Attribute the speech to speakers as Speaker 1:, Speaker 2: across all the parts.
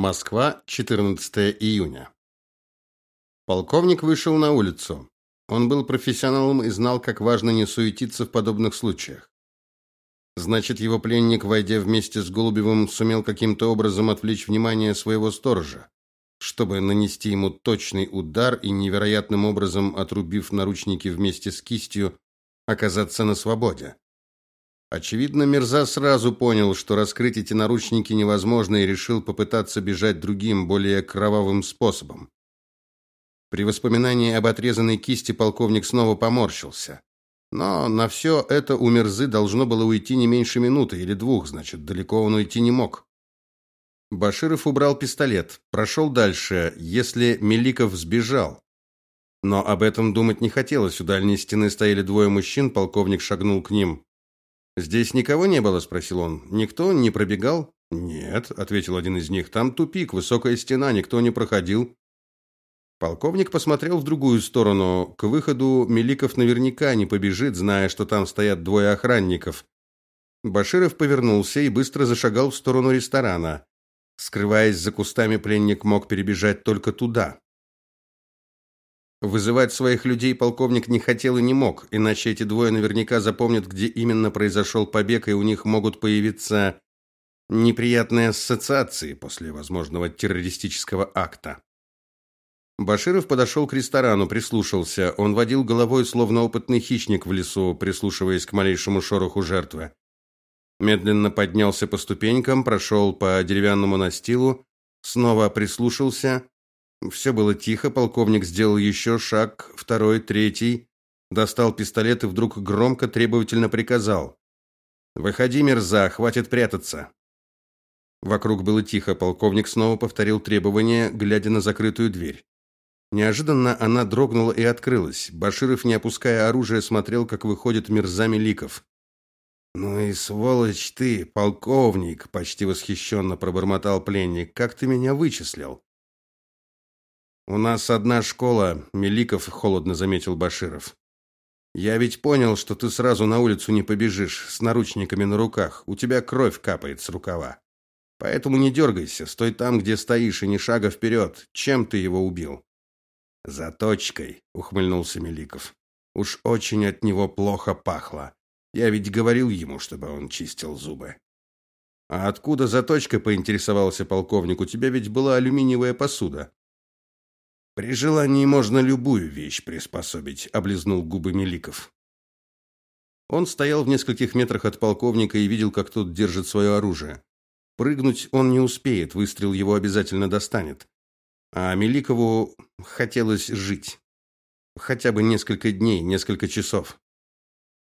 Speaker 1: Москва, 14 июня. Полковник вышел на улицу. Он был профессионалом и знал, как важно не суетиться в подобных случаях. Значит, его пленник, войдя вместе с Голубевым, сумел каким-то образом отвлечь внимание своего сторожа, чтобы нанести ему точный удар и невероятным образом отрубив наручники вместе с кистью, оказаться на свободе. Очевидно, Мирза сразу понял, что раскрыть эти наручники невозможно и решил попытаться бежать другим, более кровавым способом. При воспоминании об отрезанной кисти полковник снова поморщился. Но на все это у Мирзы должно было уйти не меньше минуты или двух, значит, далеко он уйти не мог. Баширов убрал пистолет, прошел дальше, если Меликов сбежал. Но об этом думать не хотелось. У дальней стены стояли двое мужчин, полковник шагнул к ним. Здесь никого не было, спросил он. Никто не пробегал? Нет, ответил один из них. Там тупик, высокая стена, никто не проходил. Полковник посмотрел в другую сторону. К выходу Меликов наверняка не побежит, зная, что там стоят двое охранников. Баширов повернулся и быстро зашагал в сторону ресторана. Скрываясь за кустами, пленник мог перебежать только туда. Вызывать своих людей полковник не хотел и не мог, иначе эти двое наверняка запомнят, где именно произошел побег, и у них могут появиться неприятные ассоциации после возможного террористического акта. Баширов подошел к ресторану, прислушался. Он водил головой, словно опытный хищник в лесу, прислушиваясь к малейшему шороху жертвы. Медленно поднялся по ступенькам, прошел по деревянному настилу, снова прислушался все было тихо, полковник сделал еще шаг, второй, третий, достал пистолет и вдруг громко требовательно приказал: "Выходи, мерза, хватит прятаться". Вокруг было тихо, полковник снова повторил требование, глядя на закрытую дверь. Неожиданно она дрогнула и открылась. Баширов, не опуская оружия, смотрел, как выходит Мирза Меликов. «Ну и сволочь ты, полковник!» – почти восхищенно пробормотал пленник. «Как ты меня вычислил?» У нас одна школа, Меликов холодно заметил Баширов. Я ведь понял, что ты сразу на улицу не побежишь с наручниками на руках. У тебя кровь капает с рукава. Поэтому не дергайся, стой там, где стоишь, и ни шага вперед. Чем ты его убил? Заточкой, ухмыльнулся Меликов. Уж очень от него плохо пахло. Я ведь говорил ему, чтобы он чистил зубы. А откуда заточка, поинтересовался полковник. У тебя ведь была алюминиевая посуда. При желании можно любую вещь приспособить, облизнул губы Меликов. Он стоял в нескольких метрах от полковника и видел, как тот держит свое оружие. Прыгнуть он не успеет, выстрел его обязательно достанет. А Меликову хотелось жить. Хотя бы несколько дней, несколько часов.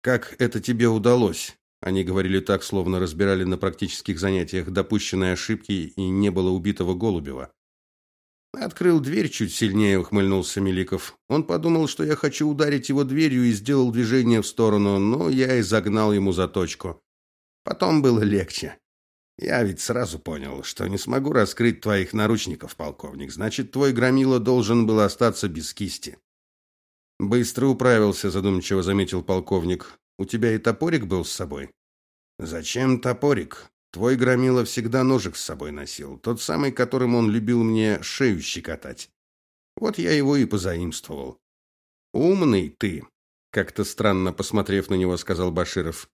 Speaker 1: Как это тебе удалось? Они говорили так, словно разбирали на практических занятиях допущенные ошибки и не было убитого Голубева. Открыл дверь чуть сильнее, ухмыльнулся Меликов. Он подумал, что я хочу ударить его дверью и сделал движение в сторону, но я и загнал ему заточку. Потом было легче. Я ведь сразу понял, что не смогу раскрыть твоих наручников, полковник. Значит, твой громила должен был остаться без кисти. Быстро управился, задумчиво заметил полковник. У тебя и топорик был с собой? Зачем топорик? Твой громила всегда ножик с собой носил, тот самый, которым он любил мне шею щекотать. Вот я его и позаимствовал. Умный ты, как-то странно посмотрев на него, сказал Баширов.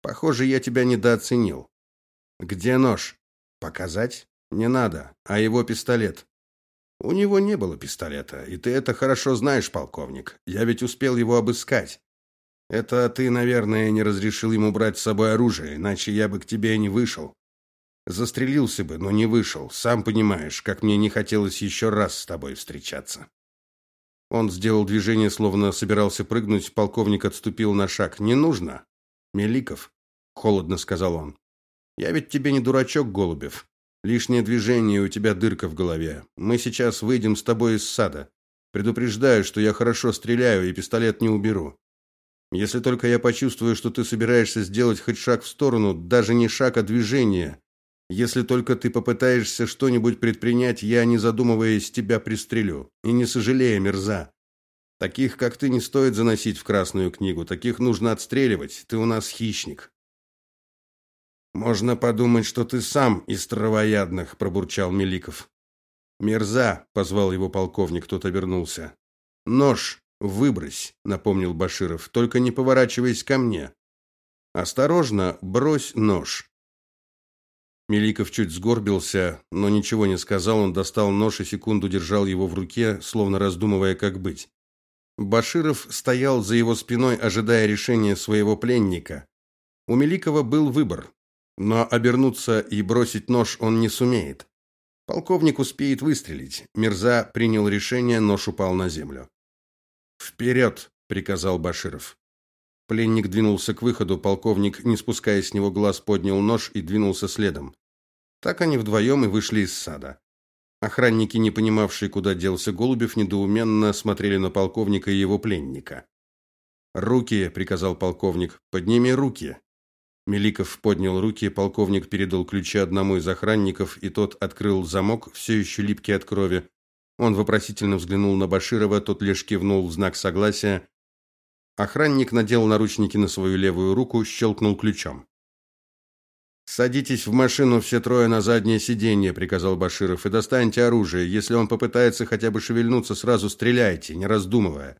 Speaker 1: Похоже, я тебя недооценил. Где нож? Показать? Не надо, а его пистолет. У него не было пистолета, и ты это хорошо знаешь, полковник. Я ведь успел его обыскать. Это ты, наверное, не разрешил ему брать с собой оружие, иначе я бы к тебе не вышел. Застрелился бы, но не вышел. Сам понимаешь, как мне не хотелось еще раз с тобой встречаться. Он сделал движение, словно собирался прыгнуть, полковник отступил на шаг. Не нужно. Меликов, холодно сказал он. Я ведь тебе не дурачок, Голубев. Лишнее движение, у тебя дырка в голове. Мы сейчас выйдем с тобой из сада. Предупреждаю, что я хорошо стреляю и пистолет не уберу. Если только я почувствую, что ты собираешься сделать хоть шаг в сторону, даже не шаг, а движение. Если только ты попытаешься что-нибудь предпринять, я, не задумываясь, тебя пристрелю. И не сожалея, мерза. Таких, как ты, не стоит заносить в красную книгу. Таких нужно отстреливать. Ты у нас хищник. Можно подумать, что ты сам из травоядных, пробурчал Меликов. Мерза, позвал его полковник, тот обернулся. Нож выбрось, напомнил Баширов, только не поворачиваясь ко мне. Осторожно, брось нож. Меликов чуть сгорбился, но ничего не сказал. Он достал нож и секунду держал его в руке, словно раздумывая, как быть. Баширов стоял за его спиной, ожидая решения своего пленника. У Меликова был выбор, но обернуться и бросить нож он не сумеет. Полковник успеет выстрелить. Мирза принял решение, нож упал на землю. «Вперед!» – приказал Баширов. Пленник двинулся к выходу, полковник, не спуская с него глаз, поднял нож и двинулся следом. Так они вдвоем и вышли из сада. Охранники, не понимавшие, куда делся Голубев, недоуменно смотрели на полковника и его пленника. "Руки", приказал полковник. "Подними руки". Меликов поднял руки, полковник передал ключи одному из охранников, и тот открыл замок, все еще липкий от крови. Он вопросительно взглянул на Баширова, тот лишь кивнул в знак согласия. Охранник надел наручники на свою левую руку, щелкнул ключом. Садитесь в машину все трое на заднее сиденье, приказал Баширов, и достаньте оружие. Если он попытается хотя бы шевельнуться, сразу стреляйте, не раздумывая.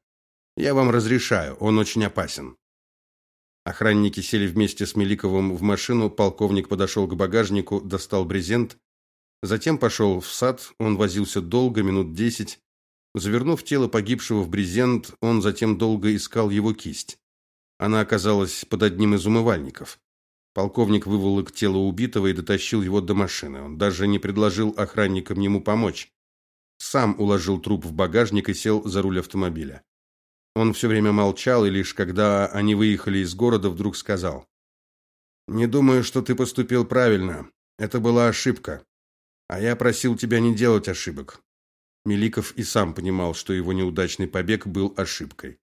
Speaker 1: Я вам разрешаю, он очень опасен. Охранники сели вместе с Меликовым в машину, полковник подошел к багажнику, достал брезент, затем пошел в сад, он возился долго, минут десять. Завернув тело погибшего в брезент, он затем долго искал его кисть. Она оказалась под одним из умывальников. Полковник выволок тело убитого и дотащил его до машины. Он даже не предложил охранникам ему помочь. Сам уложил труп в багажник и сел за руль автомобиля. Он все время молчал, и лишь когда они выехали из города, вдруг сказал: "Не думаю, что ты поступил правильно. Это была ошибка. А я просил тебя не делать ошибок". Меликов и сам понимал, что его неудачный побег был ошибкой.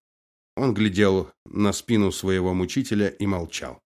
Speaker 1: Он глядел на спину своего мучителя и молчал.